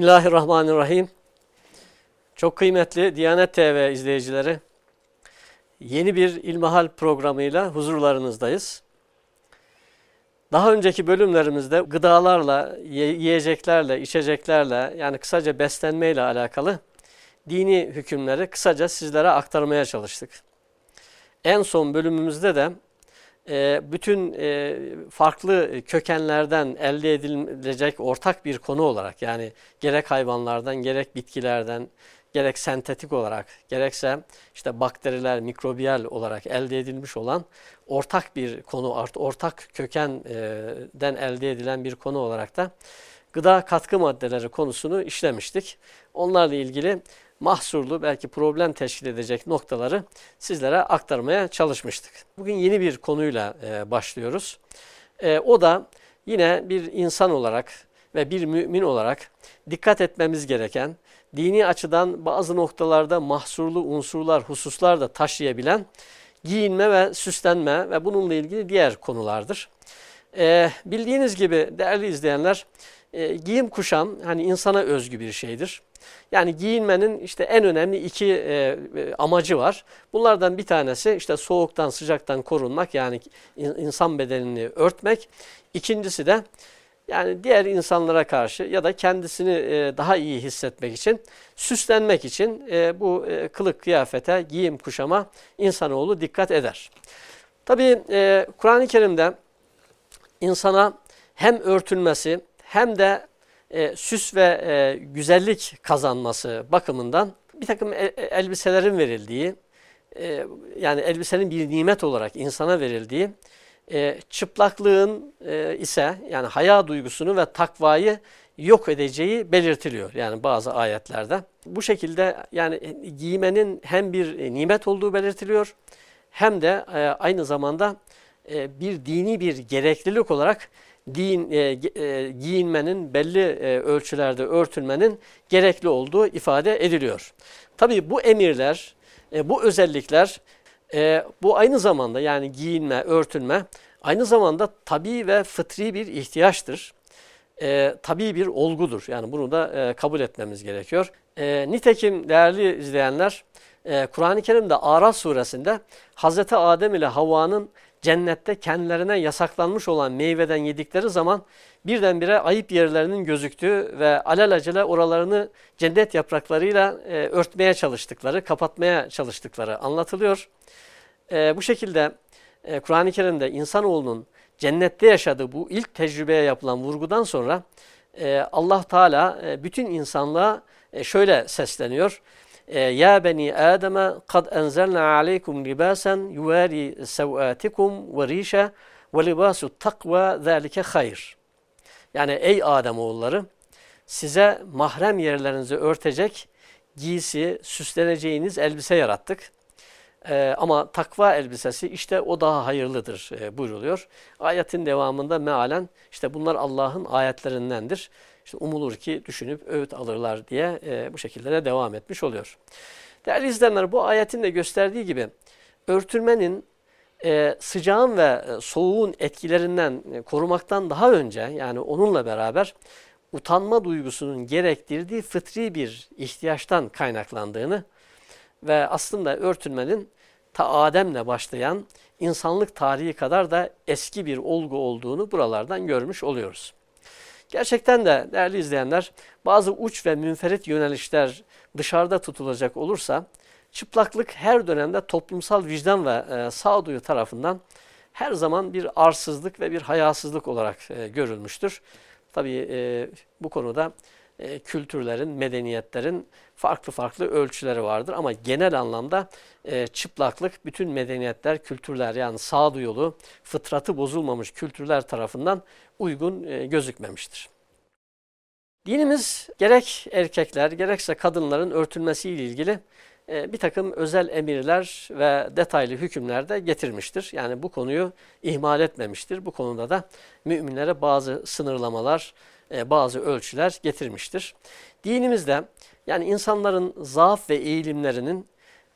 Bismillahirrahmanirrahim. Çok kıymetli Diyanet TV izleyicileri, yeni bir İlmihal programıyla huzurlarınızdayız. Daha önceki bölümlerimizde gıdalarla, yiyeceklerle, içeceklerle yani kısaca beslenmeyle alakalı dini hükümleri kısaca sizlere aktarmaya çalıştık. En son bölümümüzde de bütün e, farklı kökenlerden elde edilecek ortak bir konu olarak yani gerek hayvanlardan gerek bitkilerden gerek sentetik olarak gerekse işte bakteriler mikrobiyal olarak elde edilmiş olan ortak bir konu ortak kökenden elde edilen bir konu olarak da gıda katkı maddeleri konusunu işlemiştik. Onlarla ilgili mahsurlu belki problem teşkil edecek noktaları sizlere aktarmaya çalışmıştık. Bugün yeni bir konuyla e, başlıyoruz. E, o da yine bir insan olarak ve bir mümin olarak dikkat etmemiz gereken, dini açıdan bazı noktalarda mahsurlu unsurlar, hususlar da taşıyabilen giyinme ve süslenme ve bununla ilgili diğer konulardır. E, bildiğiniz gibi değerli izleyenler, giyim kuşam hani insana özgü bir şeydir. Yani giyinmenin işte en önemli iki e, e, amacı var. Bunlardan bir tanesi işte soğuktan sıcaktan korunmak yani insan bedenini örtmek. İkincisi de yani diğer insanlara karşı ya da kendisini e, daha iyi hissetmek için, süslenmek için e, bu kılık kıyafete, giyim kuşama insanoğlu dikkat eder. Tabi Kur'an-ı Kerim'de insana hem örtülmesi hem de e, süs ve e, güzellik kazanması bakımından bir takım e, e, elbiselerin verildiği, e, yani elbisenin bir nimet olarak insana verildiği, çıplaklığın ise yani haya duygusunu ve takvayı yok edeceği belirtiliyor yani bazı ayetlerde. Bu şekilde yani giymenin hem bir nimet olduğu belirtiliyor hem de aynı zamanda bir dini bir gereklilik olarak din, e, e, giyinmenin, belli e, ölçülerde örtülmenin gerekli olduğu ifade ediliyor. Tabi bu emirler, e, bu özellikler, e, bu aynı zamanda yani giyinme, örtülme aynı zamanda tabi ve fıtri bir ihtiyaçtır. E, tabi bir olgudur. Yani bunu da e, kabul etmemiz gerekiyor. E, nitekim değerli izleyenler, e, Kur'an-ı Kerim'de Araf suresinde Hz. Adem ile Havva'nın cennette kendilerine yasaklanmış olan meyveden yedikleri zaman birdenbire ayıp yerlerinin gözüktüğü ve alelacele oralarını cennet yapraklarıyla e, örtmeye çalıştıkları, kapatmaya çalıştıkları anlatılıyor. E, bu şekilde e, Kur'an-ı Kerim'de insanoğlunun cennette yaşadığı bu ilk tecrübeye yapılan vurgudan sonra e, Allah Teala e, bütün insanlığa e, şöyle sesleniyor. E, ya beni Adem'e kad enzelna aleykum libasen yuvari sevatikum ve rişe ve libasu takva zâlike hayr. Yani ey Adem oğulları size mahrem yerlerinizi örtecek giysi, süsleneceğiniz elbise yarattık. Ee, ama takva elbisesi işte o daha hayırlıdır e, buyruluyor. Ayetin devamında mealen işte bunlar Allah'ın ayetlerindendir işte umulur ki düşünüp öğüt alırlar diye e, bu şekilde de devam etmiş oluyor. Değerli izleyenler bu ayetin de gösterdiği gibi örtülmenin e, sıcağın ve e, soğuğun etkilerinden e, korumaktan daha önce yani onunla beraber utanma duygusunun gerektirdiği fıtri bir ihtiyaçtan kaynaklandığını ve aslında örtülmenin ta Adem'le başlayan insanlık tarihi kadar da eski bir olgu olduğunu buralardan görmüş oluyoruz. Gerçekten de değerli izleyenler bazı uç ve münferit yönelişler dışarıda tutulacak olursa çıplaklık her dönemde toplumsal vicdan ve e, sağduyu tarafından her zaman bir arsızlık ve bir hayasızlık olarak e, görülmüştür. Tabii e, bu konuda e, kültürlerin, medeniyetlerin farklı farklı ölçüleri vardır. Ama genel anlamda e, çıplaklık bütün medeniyetler, kültürler yani sağduyulu, fıtratı bozulmamış kültürler tarafından uygun e, gözükmemiştir. Dinimiz gerek erkekler gerekse kadınların örtülmesiyle ilgili bir takım özel emirler ve detaylı hükümler de getirmiştir. Yani bu konuyu ihmal etmemiştir. Bu konuda da müminlere bazı sınırlamalar, e, bazı ölçüler getirmiştir. Dinimizde yani insanların zaaf ve eğilimlerinin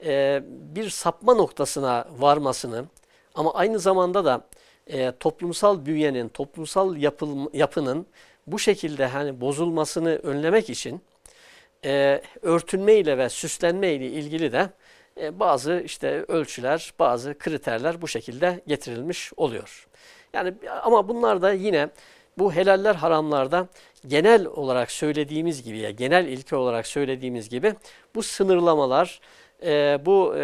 e, bir sapma noktasına varmasını ama aynı zamanda da e, toplumsal büyüyenin, toplumsal yapının bu şekilde hani bozulmasını önlemek için e, örtünme ile ve süslenme ile ilgili de bazı işte ölçüler, bazı kriterler bu şekilde getirilmiş oluyor. Yani ama bunlar da yine bu helaller haramlarda genel olarak söylediğimiz gibi ya genel ilke olarak söylediğimiz gibi bu sınırlamalar, e, bu e,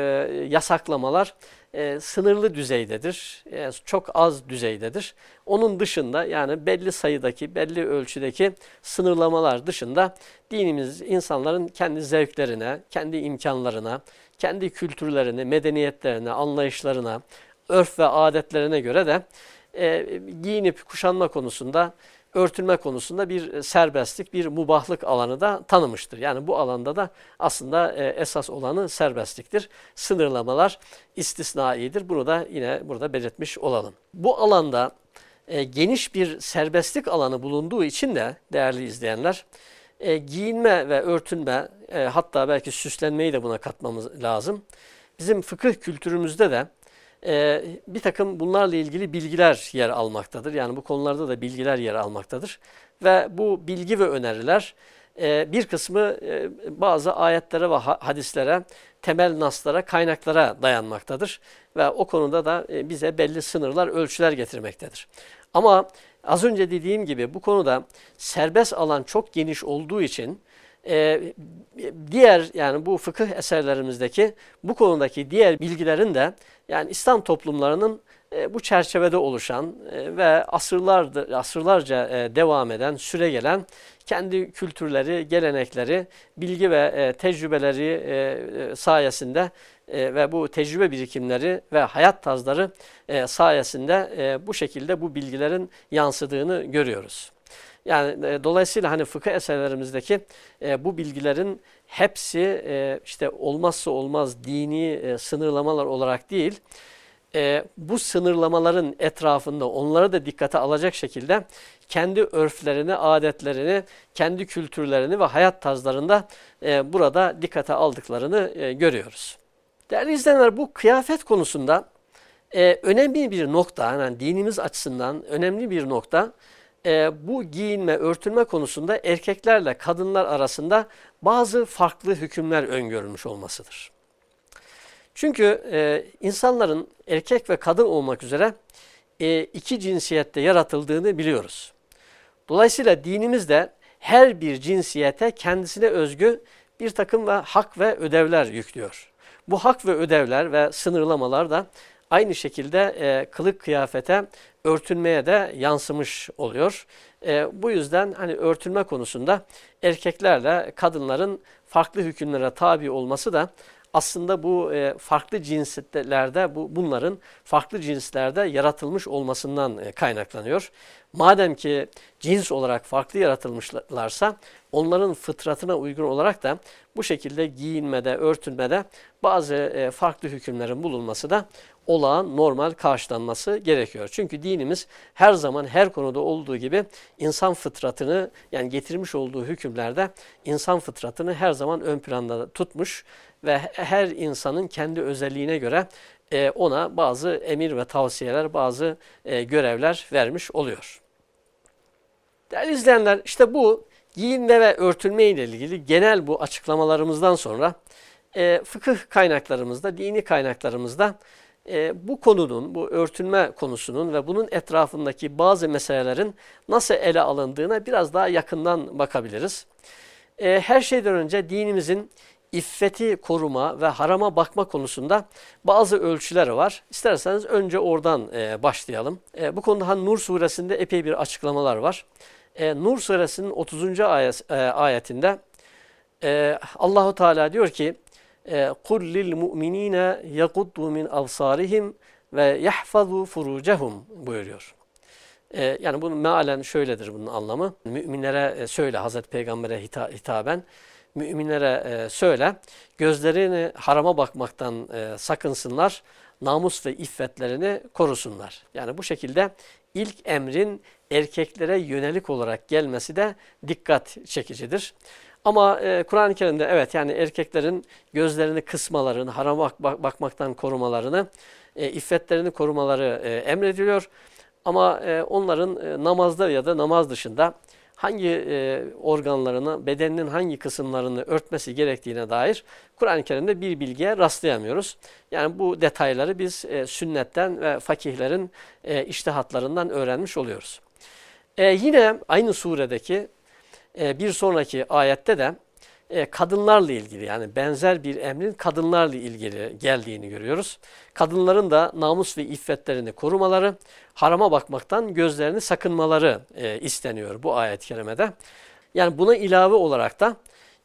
yasaklamalar e, sınırlı düzeydedir. E, çok az düzeydedir. Onun dışında yani belli sayıdaki, belli ölçüdeki sınırlamalar dışında dinimiz insanların kendi zevklerine, kendi imkanlarına, kendi kültürlerine, medeniyetlerine, anlayışlarına, örf ve adetlerine göre de e, giyinip kuşanma konusunda örtülme konusunda bir serbestlik, bir mubahlık alanı da tanımıştır. Yani bu alanda da aslında e, esas olanı serbestliktir. Sınırlamalar istisnaidir. Bunu da yine burada belirtmiş olalım. Bu alanda e, geniş bir serbestlik alanı bulunduğu için de değerli izleyenler, e, giyinme ve örtünme, e, hatta belki süslenmeyi de buna katmamız lazım. Bizim fıkıh kültürümüzde de e, bir takım bunlarla ilgili bilgiler yer almaktadır. Yani bu konularda da bilgiler yer almaktadır. Ve bu bilgi ve öneriler e, bir kısmı e, bazı ayetlere ve hadislere, temel naslara, kaynaklara dayanmaktadır. Ve o konuda da e, bize belli sınırlar, ölçüler getirmektedir. Ama az önce dediğim gibi bu konuda serbest alan çok geniş olduğu için e, diğer yani bu fıkıh eserlerimizdeki bu konudaki diğer bilgilerin de yani İslam toplumlarının e, bu çerçevede oluşan e, ve asırlardır, asırlarca e, devam eden, süre gelen kendi kültürleri, gelenekleri, bilgi ve e, tecrübeleri e, e, sayesinde e, ve bu tecrübe birikimleri ve hayat tarzları e, sayesinde e, bu şekilde bu bilgilerin yansıdığını görüyoruz. Yani e, dolayısıyla hani fıkıh eserlerimizdeki e, bu bilgilerin hepsi e, işte olmazsa olmaz dini e, sınırlamalar olarak değil, e, bu sınırlamaların etrafında onları da dikkate alacak şekilde kendi örflerini, adetlerini, kendi kültürlerini ve hayat tarzlarında e, burada dikkate aldıklarını e, görüyoruz. Değerli izleyenler bu kıyafet konusunda e, önemli bir nokta, yani dinimiz açısından önemli bir nokta e, bu giyinme, örtünme konusunda erkeklerle kadınlar arasında bazı farklı hükümler öngörülmüş olmasıdır. Çünkü e, insanların erkek ve kadın olmak üzere e, iki cinsiyette yaratıldığını biliyoruz. Dolayısıyla dinimiz de her bir cinsiyete kendisine özgü bir takım ve hak ve ödevler yüklüyor. Bu hak ve ödevler ve sınırlamalar da aynı şekilde e, kılık kıyafete örtünmeye de yansımış oluyor. E, bu yüzden hani örtünme konusunda erkeklerle kadınların farklı hükümlere tabi olması da aslında bu e, farklı cinslerde bu bunların farklı cinslerde yaratılmış olmasından e, kaynaklanıyor. Madem ki cins olarak farklı yaratılmışlarsa onların fıtratına uygun olarak da bu şekilde giyinmede, örtünmede bazı e, farklı hükümlerin bulunması da olağan, normal karşılanması gerekiyor. Çünkü dinimiz her zaman her konuda olduğu gibi insan fıtratını yani getirmiş olduğu hükümlerde insan fıtratını her zaman ön planda tutmuş ve her insanın kendi özelliğine göre e, ona bazı emir ve tavsiyeler, bazı e, görevler vermiş oluyor. Değerli izleyenler işte bu giyinme ve örtülme ile ilgili genel bu açıklamalarımızdan sonra e, fıkıh kaynaklarımızda, dini kaynaklarımızda e, bu konunun, bu örtünme konusunun ve bunun etrafındaki bazı meselelerin nasıl ele alındığına biraz daha yakından bakabiliriz. E, her şeyden önce dinimizin iffeti koruma ve harama bakma konusunda bazı ölçüler var. İsterseniz önce oradan e, başlayalım. E, bu konuda hani Nur suresinde epey bir açıklamalar var E, Nur suresinin 30. Ayet, e, ayetinde e, Allahu Teala diyor ki قُلْ لِلْمُؤْمِن۪ينَ يَقُدُّوا مِنْ أَبْصَارِهِمْ ve yahfazu furucehum buyuruyor. Ee, yani bunun mealen şöyledir bunun anlamı. Müminlere e, söyle Hazreti Peygamber'e hita, hitaben müminlere e, söyle gözlerini harama bakmaktan e, sakınsınlar. Namus ve iffetlerini korusunlar. Yani bu şekilde ilk emrin erkeklere yönelik olarak gelmesi de dikkat çekicidir. Ama e, Kur'an-ı Kerim'de evet yani erkeklerin gözlerini kısmalarını, harama bak bakmaktan korumalarını, e, iffetlerini korumaları e, emrediliyor. Ama e, onların e, namazda ya da namaz dışında hangi e, organlarını, bedeninin hangi kısımlarını örtmesi gerektiğine dair Kur'an-ı Kerim'de bir bilgiye rastlayamıyoruz. Yani bu detayları biz e, sünnetten ve fakihlerin e, iştihatlarından öğrenmiş oluyoruz. E, yine aynı suredeki e, bir sonraki ayette de e, kadınlarla ilgili yani benzer bir emrin kadınlarla ilgili geldiğini görüyoruz. Kadınların da namus ve iffetlerini korumaları, harama bakmaktan gözlerini sakınmaları e, isteniyor bu ayet-i kerimede. Yani buna ilave olarak da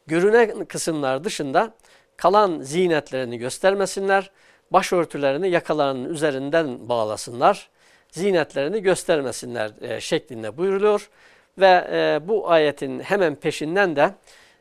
görünen kısımlar dışında kalan zinetlerini göstermesinler, başörtülerini yakalarının üzerinden bağlasınlar, zinetlerini göstermesinler e, şeklinde buyuruluyor. Ve e, bu ayetin hemen peşinden de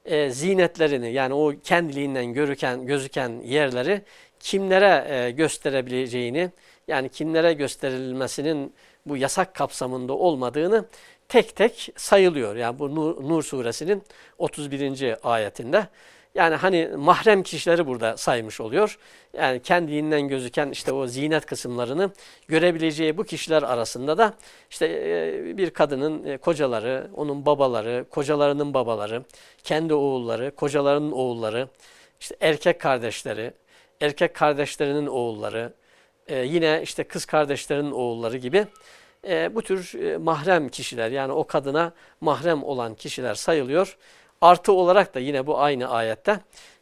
e, zinetlerini yani o kendiliğinden görüken, gözüken yerleri kimlere e, gösterebileceğini yani kimlere gösterilmesinin bu yasak kapsamında olmadığını tek tek sayılıyor. Yani bu Nur, Nur suresinin 31. ayetinde. Yani hani mahrem kişileri burada saymış oluyor. Yani kendiliğinden gözüken işte o zinet kısımlarını görebileceği bu kişiler arasında da işte e, bir kadının e, kocaları, onun babaları, kocalarının babaları, kendi oğulları, kocalarının oğulları, işte erkek kardeşleri, erkek kardeşlerinin oğulları, e, yine işte kız kardeşlerinin oğulları gibi bu tür mahrem kişiler yani o kadına mahrem olan kişiler sayılıyor. Artı olarak da yine bu aynı ayette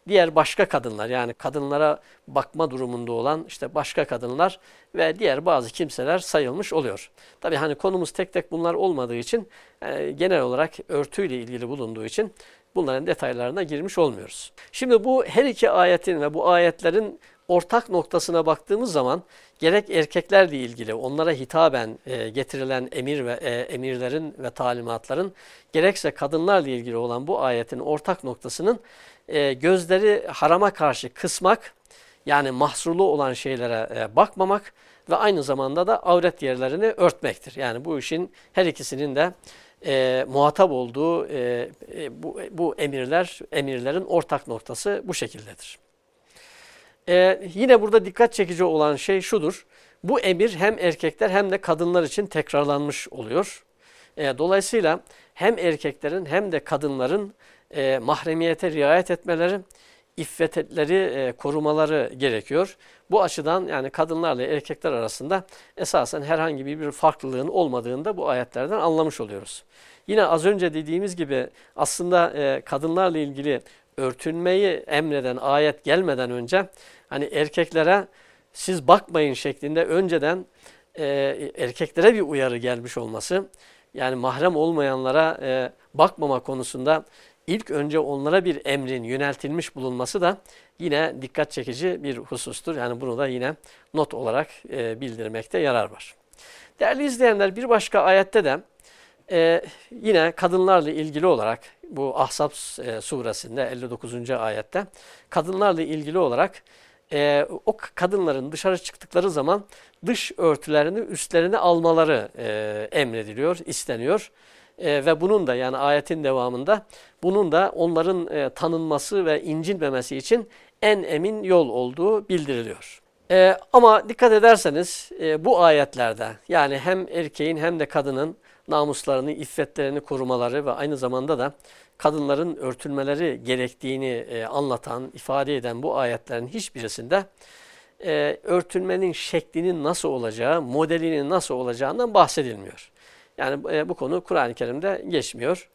diğer başka kadınlar yani kadınlara bakma durumunda olan işte başka kadınlar ve diğer bazı kimseler sayılmış oluyor. Tabi hani konumuz tek tek bunlar olmadığı için e, genel olarak örtüyle ilgili bulunduğu için bunların detaylarına girmiş olmuyoruz. Şimdi bu her iki ayetin ve bu ayetlerin ortak noktasına baktığımız zaman gerek erkeklerle ilgili onlara hitaben e, getirilen emir ve e, emirlerin ve talimatların gerekse kadınlarla ilgili olan bu ayetin ortak noktasının e, gözleri harama karşı kısmak yani mahsurlu olan şeylere e, bakmamak ve aynı zamanda da avret yerlerini örtmektir. Yani bu işin her ikisinin de e, muhatap olduğu e, e, bu, bu emirler emirlerin ortak noktası bu şekildedir. Ee, yine burada dikkat çekici olan şey şudur. Bu emir hem erkekler hem de kadınlar için tekrarlanmış oluyor. E, dolayısıyla hem erkeklerin hem de kadınların e, mahremiyete riayet etmeleri, iffetleri e, korumaları gerekiyor. Bu açıdan yani kadınlarla erkekler arasında esasen herhangi bir farklılığın olmadığını bu ayetlerden anlamış oluyoruz. Yine az önce dediğimiz gibi aslında e, kadınlarla ilgili örtünmeyi emreden ayet gelmeden önce hani erkeklere siz bakmayın şeklinde önceden e, erkeklere bir uyarı gelmiş olması yani mahrem olmayanlara e, bakmama konusunda ilk önce onlara bir emrin yöneltilmiş bulunması da yine dikkat çekici bir husustur. Yani bunu da yine not olarak e, bildirmekte yarar var. Değerli izleyenler bir başka ayette de e, yine kadınlarla ilgili olarak bu Ahzab e, suresinde 59. ayette kadınlarla ilgili olarak e, o kadınların dışarı çıktıkları zaman dış örtülerini üstlerine almaları e, emrediliyor, isteniyor. E, ve bunun da yani ayetin devamında bunun da onların e, tanınması ve incinmemesi için en emin yol olduğu bildiriliyor. E, ama dikkat ederseniz e, bu ayetlerde yani hem erkeğin hem de kadının namuslarını, iffetlerini korumaları ve aynı zamanda da kadınların örtülmeleri gerektiğini e, anlatan, ifade eden bu ayetlerin hiçbirisinde e, örtülmenin şeklinin nasıl olacağı, modelinin nasıl olacağından bahsedilmiyor. Yani e, bu konu Kur'an-ı Kerim'de geçmiyor.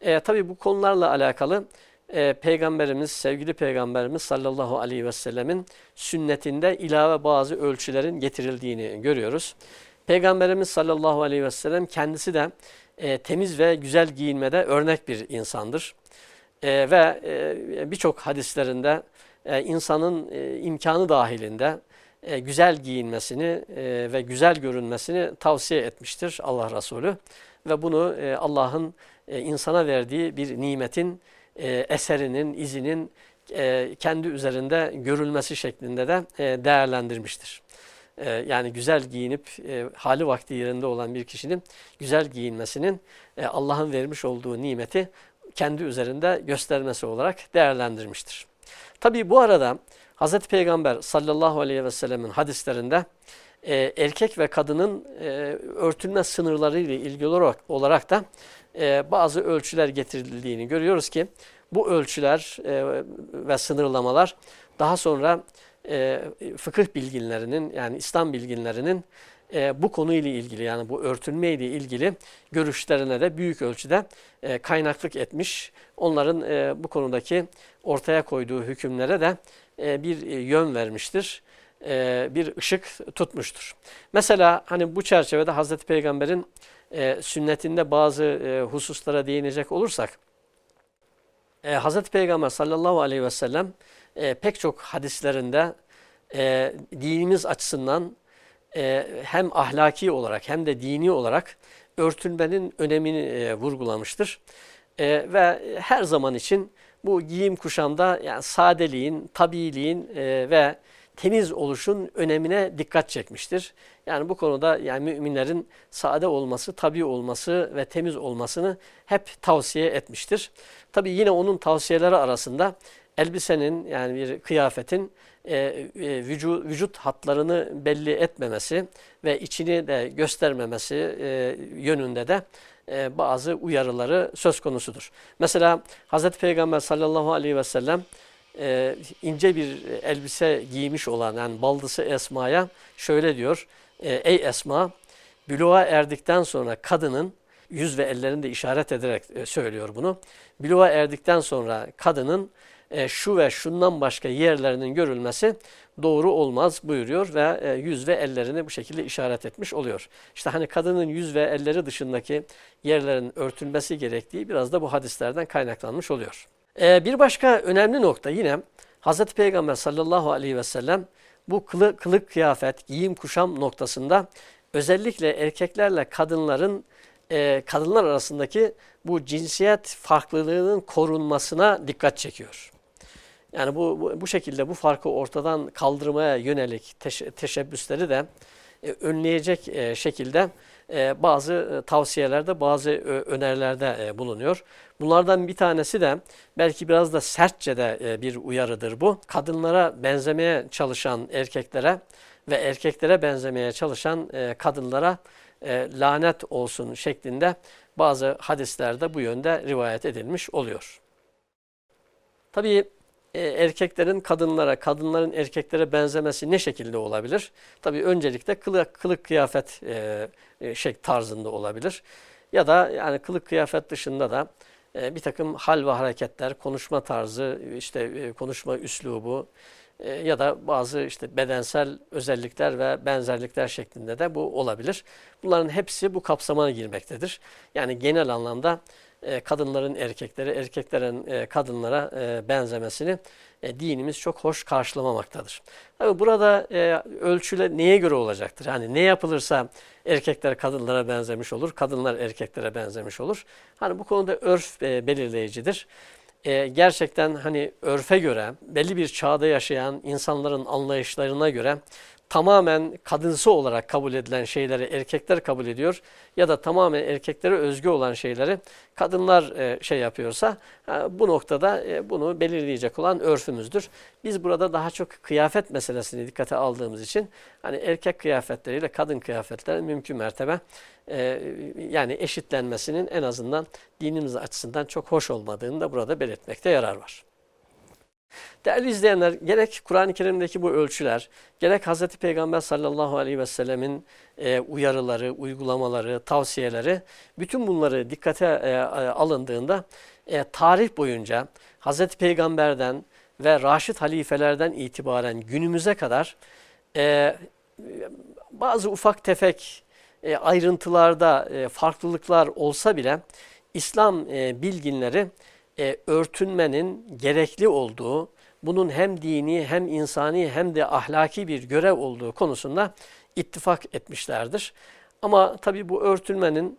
E, Tabi bu konularla alakalı e, Peygamberimiz, sevgili Peygamberimiz sallallahu aleyhi ve sellemin sünnetinde ilave bazı ölçülerin getirildiğini görüyoruz. Peygamberimiz sallallahu aleyhi ve sellem kendisi de e, temiz ve güzel giyinmede örnek bir insandır. E, ve e, birçok hadislerinde e, insanın e, imkanı dahilinde e, güzel giyinmesini e, ve güzel görünmesini tavsiye etmiştir Allah Resulü. Ve bunu e, Allah'ın e, insana verdiği bir nimetin e, eserinin, izinin e, kendi üzerinde görülmesi şeklinde de e, değerlendirmiştir. E, yani güzel giyinip e, hali vakti yerinde olan bir kişinin güzel giyinmesinin e, Allah'ın vermiş olduğu nimeti kendi üzerinde göstermesi olarak değerlendirmiştir. Tabi bu arada Hz. Peygamber sallallahu aleyhi ve sellemin hadislerinde e, erkek ve kadının e, örtülme sınırları ile ilgili olarak, olarak da e, bazı ölçüler getirildiğini görüyoruz ki bu ölçüler e, ve sınırlamalar daha sonra e, fıkıh bilginlerinin yani İslam bilginlerinin e, bu konuyla ilgili yani bu örtünme ile ilgili görüşlerine de büyük ölçüde e, kaynaklık etmiş. Onların e, bu konudaki ortaya koyduğu hükümlere de e, bir yön vermiştir. E, bir ışık tutmuştur. Mesela hani bu çerçevede Hazreti Peygamber'in e, sünnetinde bazı e, hususlara değinecek olursak e, Hazreti Peygamber sallallahu aleyhi ve sellem e, pek çok hadislerinde e, dinimiz açısından e, hem ahlaki olarak hem de dini olarak örtünmenin önemini e, vurgulamıştır. E, ve her zaman için bu giyim kuşamda yani sadeliğin, tabiiliğin e, ve temiz oluşun önemine dikkat çekmiştir. Yani bu konuda yani müminlerin sade olması, tabi olması ve temiz olmasını hep tavsiye etmiştir. Tabi yine onun tavsiyeleri arasında elbisenin yani bir kıyafetin e, e, vücut, vücut hatlarını belli etmemesi ve içini de göstermemesi e, yönünde de e, bazı uyarıları söz konusudur. Mesela Hz. Peygamber sallallahu aleyhi ve sellem e, ince bir elbise giymiş olan yani baldısı Esma'ya şöyle diyor. E, Ey Esma, büluğa erdikten sonra kadının yüz ve ellerinde işaret ederek e, söylüyor bunu. Büluğa erdikten sonra kadının e, şu ve şundan başka yerlerinin görülmesi doğru olmaz buyuruyor ve e, yüz ve ellerini bu şekilde işaret etmiş oluyor. İşte hani kadının yüz ve elleri dışındaki yerlerin örtülmesi gerektiği biraz da bu hadislerden kaynaklanmış oluyor. E, bir başka önemli nokta yine Hz. Peygamber sallallahu aleyhi ve sellem bu kılık, kılık kıyafet, giyim kuşam noktasında özellikle erkeklerle kadınların e, kadınlar arasındaki bu cinsiyet farklılığının korunmasına dikkat çekiyor. Yani bu, bu, bu şekilde bu farkı ortadan kaldırmaya yönelik teş, teşebbüsleri de e, önleyecek e, şekilde e, bazı e, tavsiyelerde, bazı e, önerilerde e, bulunuyor. Bunlardan bir tanesi de belki biraz da sertçe de e, bir uyarıdır bu. Kadınlara benzemeye çalışan erkeklere ve erkeklere benzemeye çalışan e, kadınlara e, lanet olsun şeklinde bazı hadislerde bu yönde rivayet edilmiş oluyor. Tabii e, erkeklerin kadınlara, kadınların erkeklere benzemesi ne şekilde olabilir? Tabii öncelikle kılık, kılık kıyafet e, e, şey tarzında olabilir. Ya da yani kılık kıyafet dışında da e, bir takım hal ve hareketler, konuşma tarzı, işte e, konuşma üslubu e, ya da bazı işte bedensel özellikler ve benzerlikler şeklinde de bu olabilir. Bunların hepsi bu kapsamına girmektedir. Yani genel anlamda e, kadınların erkeklere, erkeklerin e, kadınlara e, benzemesini dinimiz çok hoş karşılamamaktadır. Tabi burada ölçüle neye göre olacaktır? Hani ne yapılırsa erkekler kadınlara benzemiş olur, kadınlar erkeklere benzemiş olur. Hani bu konuda örf belirleyicidir. gerçekten hani örfe göre, belli bir çağda yaşayan insanların anlayışlarına göre tamamen kadınsı olarak kabul edilen şeyleri erkekler kabul ediyor ya da tamamen erkeklere özgü olan şeyleri kadınlar e, şey yapıyorsa bu noktada e, bunu belirleyecek olan örfümüzdür. Biz burada daha çok kıyafet meselesini dikkate aldığımız için hani erkek kıyafetleriyle kadın kıyafetlerin mümkün mertebe e, yani eşitlenmesinin en azından dinimiz açısından çok hoş olmadığını da burada belirtmekte yarar var. Değerli izleyenler gerek Kur'an-ı Kerim'deki bu ölçüler, gerek Hz. Peygamber sallallahu aleyhi ve sellemin e, uyarıları, uygulamaları, tavsiyeleri bütün bunları dikkate e, alındığında e, tarih boyunca Hz. Peygamber'den ve Raşid halifelerden itibaren günümüze kadar e, bazı ufak tefek e, ayrıntılarda e, farklılıklar olsa bile İslam e, bilginleri e, örtünmenin gerekli olduğu, bunun hem dini hem insani hem de ahlaki bir görev olduğu konusunda ittifak etmişlerdir. Ama tabi bu örtünmenin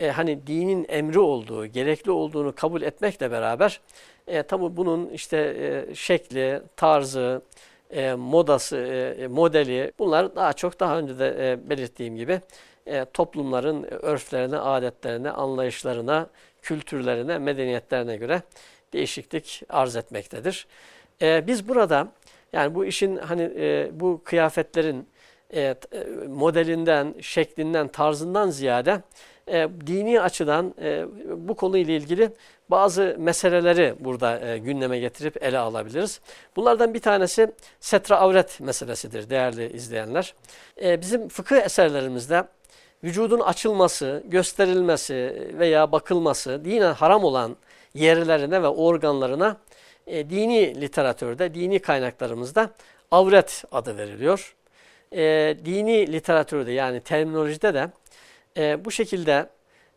e, hani dinin emri olduğu, gerekli olduğunu kabul etmekle beraber e, tabi bunun işte e, şekli, tarzı, e, modası, e, modeli bunlar daha çok daha önce de e, belirttiğim gibi e, toplumların örflerine, adetlerine, anlayışlarına, kültürlerine, medeniyetlerine göre değişiklik arz etmektedir. E, biz burada yani bu işin hani e, bu kıyafetlerin e, modelinden, şeklinden, tarzından ziyade e, dini açıdan e, bu konuyla ilgili bazı meseleleri burada e, gündeme getirip ele alabiliriz. Bunlardan bir tanesi setra avret meselesidir değerli izleyenler. E, bizim fıkıh eserlerimizde vücudun açılması, gösterilmesi veya bakılması dinen haram olan yerlerine ve organlarına e, dini literatürde, dini kaynaklarımızda avret adı veriliyor. E, dini literatürde yani terminolojide de e, bu şekilde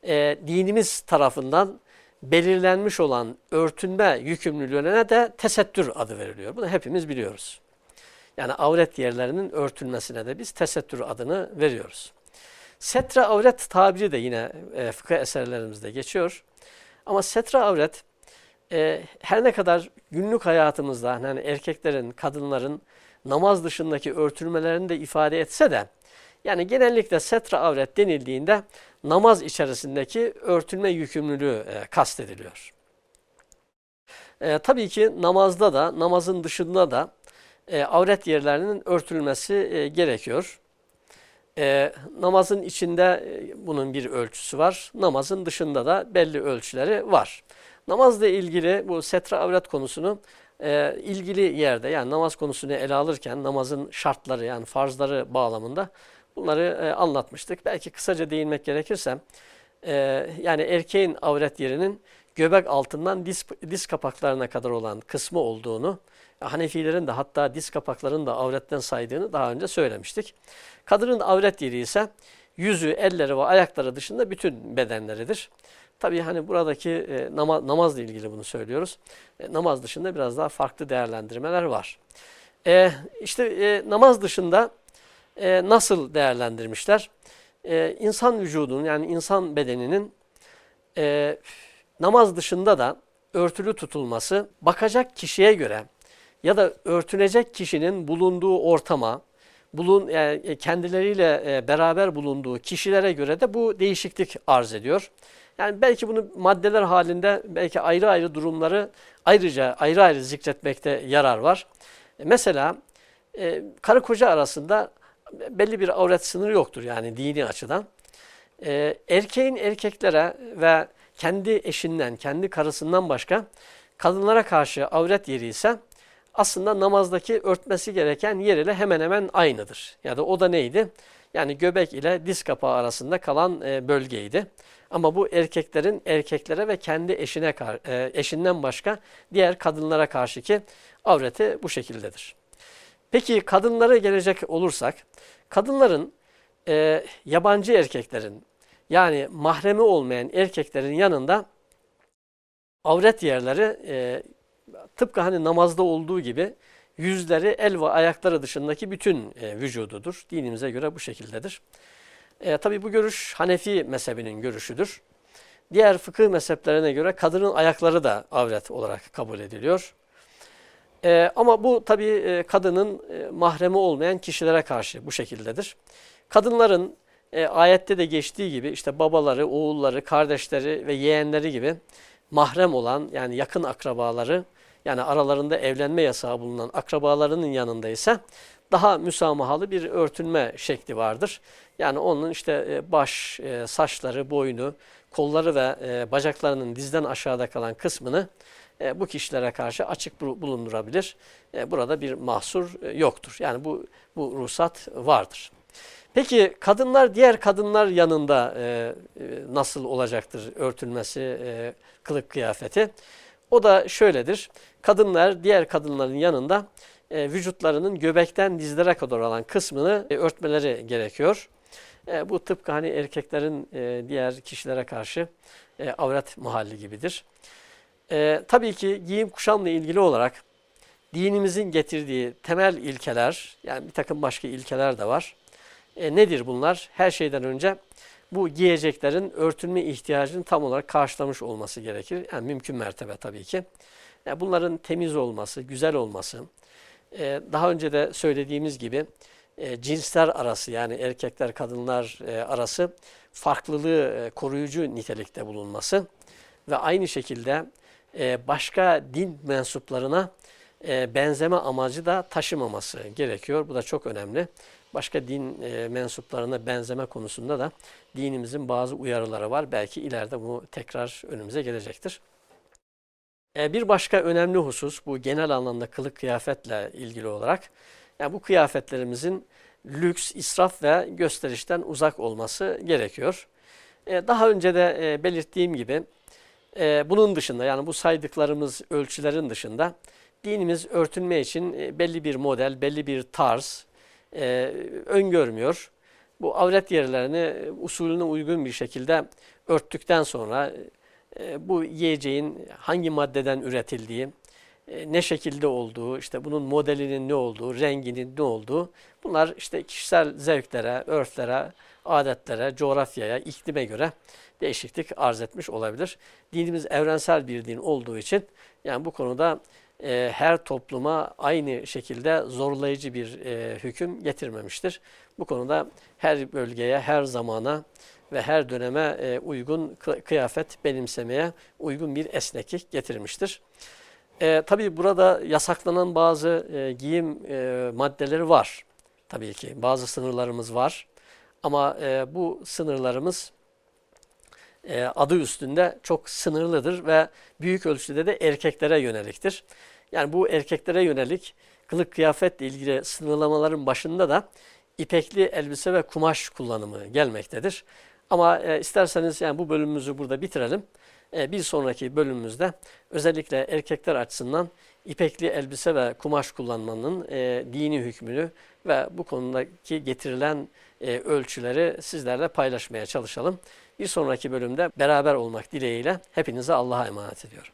e, dinimiz tarafından belirlenmiş olan örtünme yükümlülüğüne de tesettür adı veriliyor. Bunu hepimiz biliyoruz. Yani avret yerlerinin örtülmesine de biz tesettür adını veriyoruz. Setra avret tabiri de yine e, fıkıh eserlerimizde geçiyor. Ama setra avret e, her ne kadar günlük hayatımızda yani erkeklerin, kadınların namaz dışındaki örtülmelerini de ifade etse de yani genellikle setra avret denildiğinde namaz içerisindeki örtülme yükümlülüğü e, kastediliyor. E, tabii ki namazda da namazın dışında da e, avret yerlerinin örtülmesi e, gerekiyor. E, namazın içinde e, bunun bir ölçüsü var. Namazın dışında da belli ölçüleri var. Namazla ilgili bu setra avret konusunu e, ilgili yerde yani namaz konusunu ele alırken namazın şartları yani farzları bağlamında bunları e, anlatmıştık. Belki kısaca değinmek gerekirse e, yani erkeğin avret yerinin göbek altından diz, diz kapaklarına kadar olan kısmı olduğunu Hanefilerin de hatta diz kapaklarını da avretten saydığını daha önce söylemiştik. Kadının avret yeri ise yüzü, elleri ve ayakları dışında bütün bedenleridir. Tabii hani buradaki e, nama, namazla ilgili bunu söylüyoruz. E, namaz dışında biraz daha farklı değerlendirmeler var. E, işte e, namaz dışında e, nasıl değerlendirmişler? E, insan vücudunun yani insan bedeninin e, namaz dışında da örtülü tutulması bakacak kişiye göre ya da örtünecek kişinin bulunduğu ortama, bulun yani e, kendileriyle e, beraber bulunduğu kişilere göre de bu değişiklik arz ediyor. Yani belki bunu maddeler halinde belki ayrı ayrı durumları ayrıca ayrı ayrı zikretmekte yarar var. E, mesela e, karı koca arasında belli bir avret sınırı yoktur yani dini açıdan. E, erkeğin erkeklere ve kendi eşinden, kendi karısından başka kadınlara karşı avret yeri ise aslında namazdaki örtmesi gereken yer ile hemen hemen aynıdır. Ya da o da neydi? Yani göbek ile diz kapağı arasında kalan e, bölgeydi. Ama bu erkeklerin erkeklere ve kendi eşine e, eşinden başka diğer kadınlara karşı ki avreti bu şekildedir. Peki kadınlara gelecek olursak, kadınların e, yabancı erkeklerin yani mahremi olmayan erkeklerin yanında avret yerleri e, tıpkı hani namazda olduğu gibi yüzleri, el ve ayakları dışındaki bütün e, vücududur. Dinimize göre bu şekildedir. E, Tabi bu görüş Hanefi mezhebinin görüşüdür. Diğer fıkıh mezheplerine göre kadının ayakları da avret olarak kabul ediliyor. E, ama bu tabi e, kadının e, mahremi olmayan kişilere karşı bu şekildedir. Kadınların e, ayette de geçtiği gibi işte babaları, oğulları, kardeşleri ve yeğenleri gibi mahrem olan yani yakın akrabaları yani aralarında evlenme yasağı bulunan akrabalarının yanında ise daha müsamahalı bir örtünme şekli vardır. Yani onun işte e, baş, e, saçları, boynu, kolları ve e, bacaklarının dizden aşağıda kalan kısmını bu kişilere karşı açık bulundurabilir. Burada bir mahsur yoktur. Yani bu, bu ruhsat vardır. Peki kadınlar diğer kadınlar yanında nasıl olacaktır örtülmesi, kılık kıyafeti? O da şöyledir. Kadınlar diğer kadınların yanında e, vücutlarının göbekten dizlere kadar olan kısmını e, örtmeleri gerekiyor. E, bu tıpkı hani erkeklerin e, diğer kişilere karşı e, avret mahalli gibidir. E, tabii ki giyim kuşamla ilgili olarak dinimizin getirdiği temel ilkeler, yani bir takım başka ilkeler de var. E, nedir bunlar? Her şeyden önce bu giyeceklerin örtülme ihtiyacını tam olarak karşılamış olması gerekir. Yani mümkün mertebe tabii ki. Yani bunların temiz olması, güzel olması, e, daha önce de söylediğimiz gibi e, cinsler arası yani erkekler kadınlar e, arası farklılığı koruyucu nitelikte bulunması ve aynı şekilde başka din mensuplarına benzeme amacı da taşımaması gerekiyor. Bu da çok önemli. Başka din e, mensuplarına benzeme konusunda da dinimizin bazı uyarıları var. Belki ileride bu tekrar önümüze gelecektir. E, bir başka önemli husus bu genel anlamda kılık kıyafetle ilgili olarak yani bu kıyafetlerimizin lüks, israf ve gösterişten uzak olması gerekiyor. E, daha önce de e, belirttiğim gibi e, bunun dışında yani bu saydıklarımız ölçülerin dışında dinimiz örtünme için e, belli bir model, belli bir tarz e, öngörmüyor. Bu avret yerlerini usulüne uygun bir şekilde örttükten sonra e, bu yiyeceğin hangi maddeden üretildiği, e, ne şekilde olduğu, işte bunun modelinin ne olduğu, renginin ne olduğu bunlar işte kişisel zevklere, örflere, adetlere, coğrafyaya, iklime göre değişiklik arz etmiş olabilir. Dinimiz evrensel bir din olduğu için yani bu konuda e, her topluma aynı şekilde zorlayıcı bir e, hüküm getirmemiştir. Bu konuda her bölgeye, her zamana ve her döneme e, uygun kıyafet benimsemeye uygun bir esneklik getirmiştir. E, tabii burada yasaklanan bazı e, giyim e, maddeleri var. Tabii ki bazı sınırlarımız var. Ama e, bu sınırlarımız e, adı üstünde çok sınırlıdır ve büyük ölçüde de erkeklere yöneliktir. Yani bu erkeklere yönelik kılık kıyafetle ilgili sınırlamaların başında da ipekli elbise ve kumaş kullanımı gelmektedir. Ama e, isterseniz yani bu bölümümüzü burada bitirelim. E, bir sonraki bölümümüzde özellikle erkekler açısından ipekli elbise ve kumaş kullanmanın e, dini hükmünü ve bu konudaki getirilen e, ölçüleri sizlerle paylaşmaya çalışalım. Bir sonraki bölümde beraber olmak dileğiyle hepinize Allah'a emanet ediyorum.